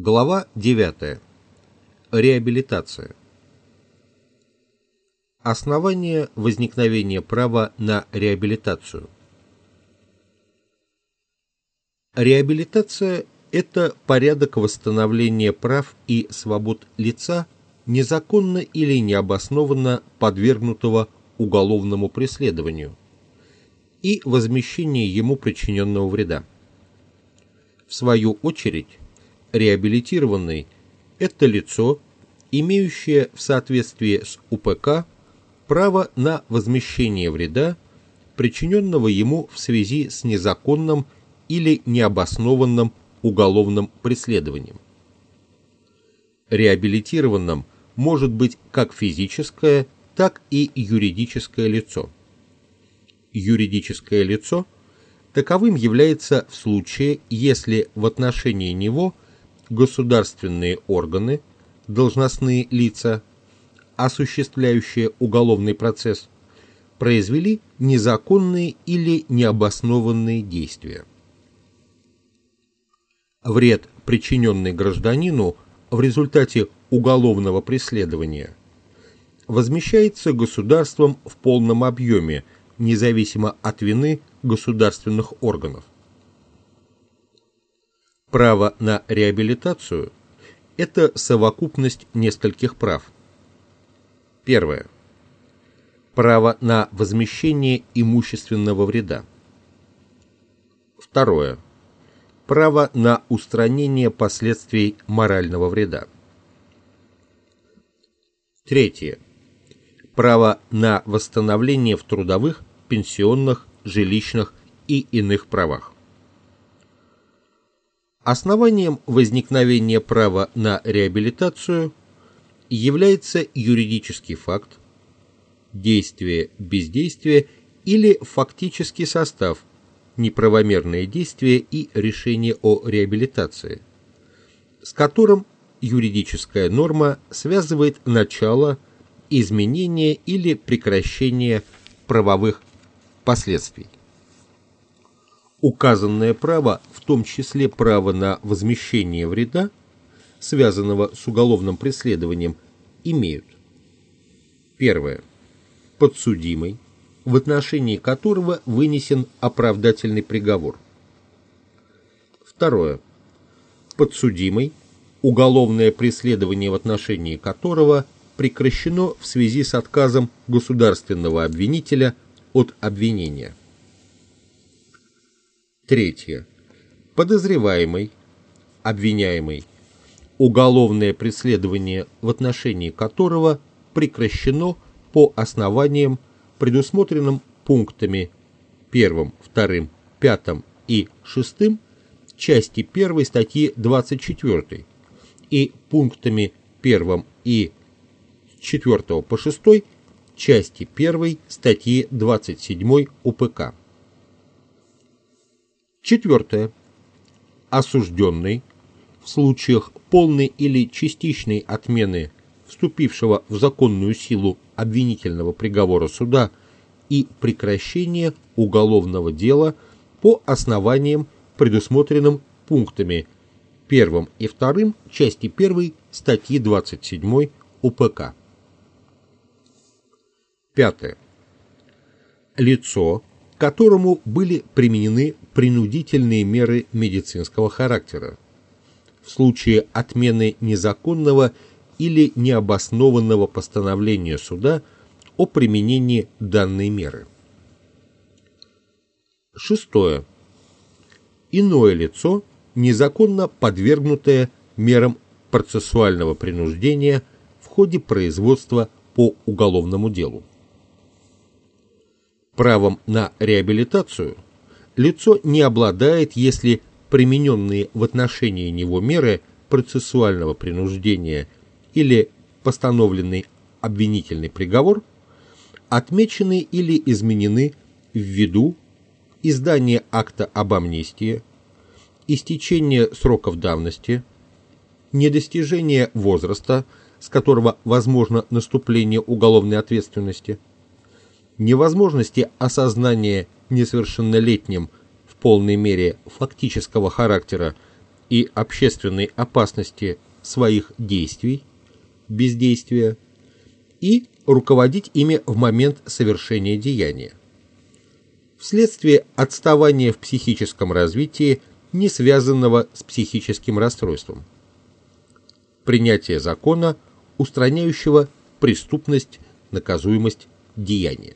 Глава 9. Реабилитация. Основание возникновения права на реабилитацию. Реабилитация – это порядок восстановления прав и свобод лица, незаконно или необоснованно подвергнутого уголовному преследованию, и возмещение ему причиненного вреда. В свою очередь, реабилитированный – это лицо, имеющее в соответствии с УПК право на возмещение вреда, причиненного ему в связи с незаконным или необоснованным уголовным преследованием. Реабилитированным может быть как физическое, так и юридическое лицо. Юридическое лицо таковым является в случае, если в отношении него – государственные органы, должностные лица, осуществляющие уголовный процесс, произвели незаконные или необоснованные действия. Вред, причиненный гражданину в результате уголовного преследования, возмещается государством в полном объеме, независимо от вины государственных органов. Право на реабилитацию – это совокупность нескольких прав. Первое. Право на возмещение имущественного вреда. Второе. Право на устранение последствий морального вреда. Третье. Право на восстановление в трудовых, пенсионных, жилищных и иных правах. Основанием возникновения права на реабилитацию является юридический факт, действие, бездействие или фактический состав, неправомерное действие и решение о реабилитации, с которым юридическая норма связывает начало, изменение или прекращение правовых последствий. Указанное право, в том числе право на возмещение вреда, связанного с уголовным преследованием, имеют. Первое. Подсудимый, в отношении которого вынесен оправдательный приговор. Второе. Подсудимый, уголовное преследование в отношении которого прекращено в связи с отказом государственного обвинителя от обвинения. Третье. Подозреваемый, обвиняемый, уголовное преследование в отношении которого прекращено по основаниям, предусмотренным пунктами 1, 2, 5 и 6 части 1 статьи 24 и пунктами 1 и 4 по 6 части 1 статьи 27 УПК. Четвертое. Осужденный в случаях полной или частичной отмены вступившего в законную силу обвинительного приговора суда и прекращения уголовного дела по основаниям, предусмотренным пунктами 1 и 2 части 1 статьи 27 УПК. Пятое. Лицо, которому были применены принудительные меры медицинского характера. В случае отмены незаконного или необоснованного постановления суда о применении данной меры. Шестое. Иное лицо, незаконно подвергнутое мерам процессуального принуждения в ходе производства по уголовному делу. Правом на реабилитацию лицо не обладает, если примененные в отношении него меры процессуального принуждения или постановленный обвинительный приговор отмечены или изменены ввиду издания акта об амнистии, истечения сроков давности, недостижения возраста, с которого возможно наступление уголовной ответственности, невозможности осознания несовершеннолетним в полной мере фактического характера и общественной опасности своих действий, бездействия, и руководить ими в момент совершения деяния. Вследствие отставания в психическом развитии, не связанного с психическим расстройством. Принятие закона, устраняющего преступность, наказуемость деяния.